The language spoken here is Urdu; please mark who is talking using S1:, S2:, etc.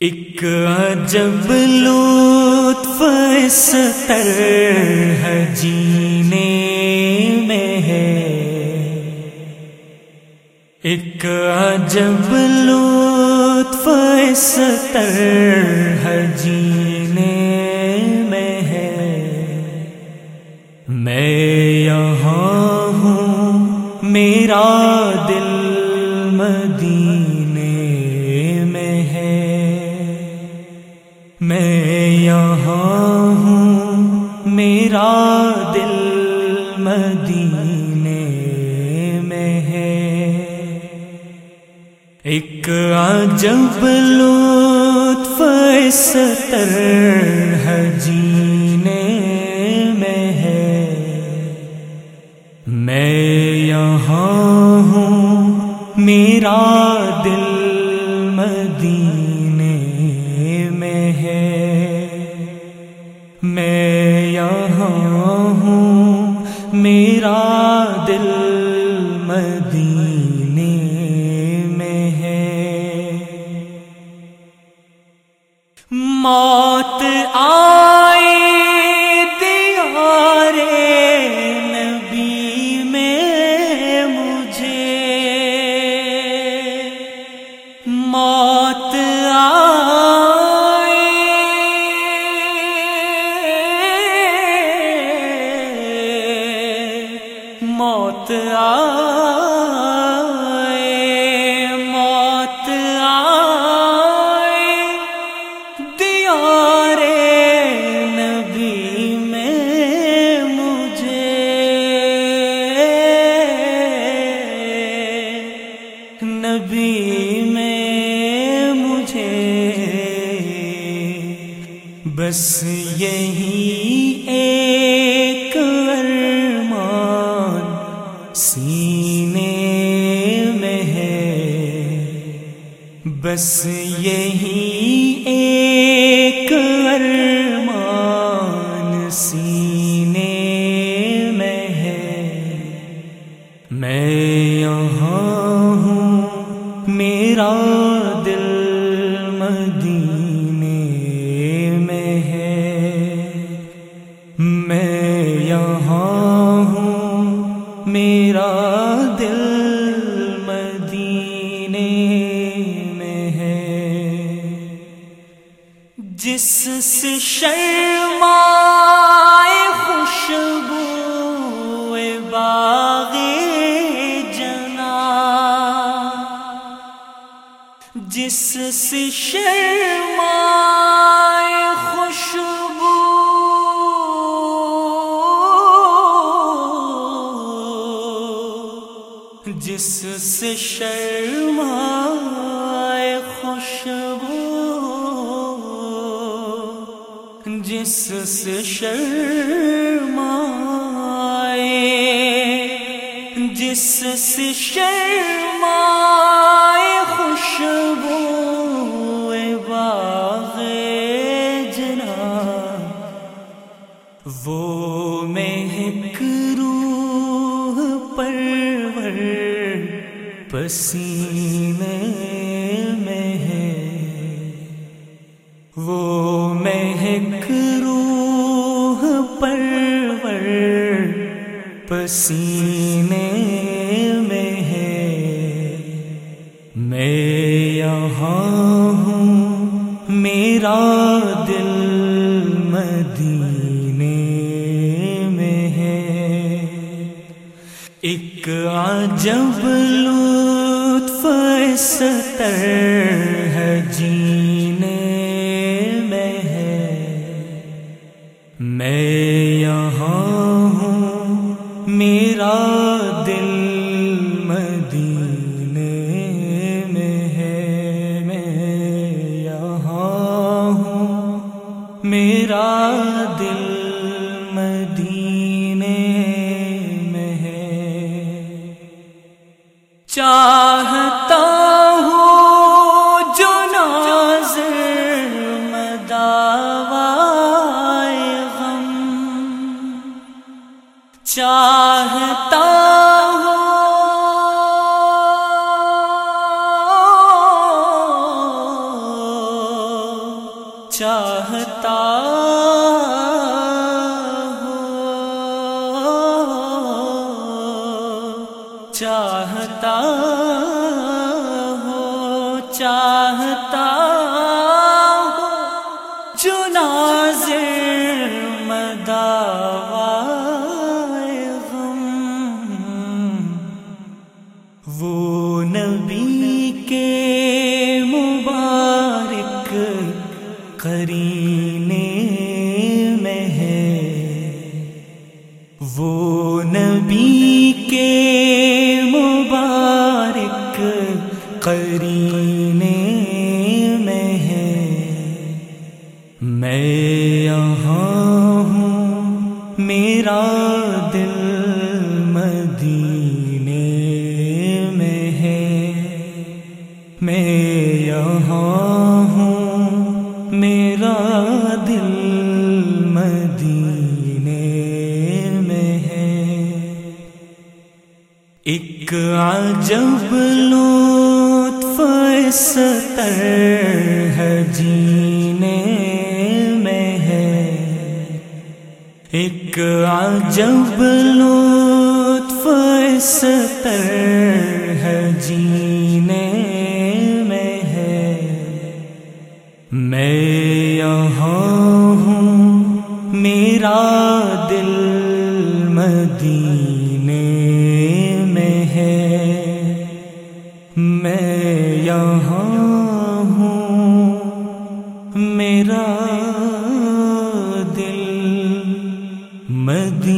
S1: ایک عجب لطف ستر ہے جینے میں ہے۔ ایک عجب لطف ستر ہے جینے ایک عجب لطف ستر ہے جینے میں ہے۔ میں یہاں ہوں، میرا دل مدینے میں ہے۔ میں یہاں ہوں، میرا موت آئے موت آئے۔ دیارے نبی میں مجھے۔ نبی میں مجھے۔ بس یہی بس یہی ایک ارمان سینے میں ہے۔ میں یہاں ہوں، میرا دل مدینے میں ہے۔ میں یہاں ہوں، میرا سے شرمائے خوشبو باغ جنا۔ جس سے شرمائے خوشبو جس سے شرمائے جس سے شرمائے جس سے شرمائے خوشبو باغ جنا وہ مہک روح پرور پسینے پسینے میں ہے۔ میں یہاں ہوں، میرا دل مدینے میں ہے۔ ایک عجب لطف ستر ہے جینے میرا دل مدینے میں ہے میں یہاں ہوں۔ میرا دل مدینے میں ہے۔ چار چاہتا ہوں چاہتا کرینے میں ہے۔ وہ نبی کے مبارک کرینے میں ہے۔ میں یہاں ہوں، میرا دل مدینے میں ہے۔ میں یہاں ایک عجب لطف ستر ہے جینے میں ہے۔ ایک عجب لطف ستر ہے جینے میں ہے۔ میں یہاں ہوں، میرا دل مدین مدی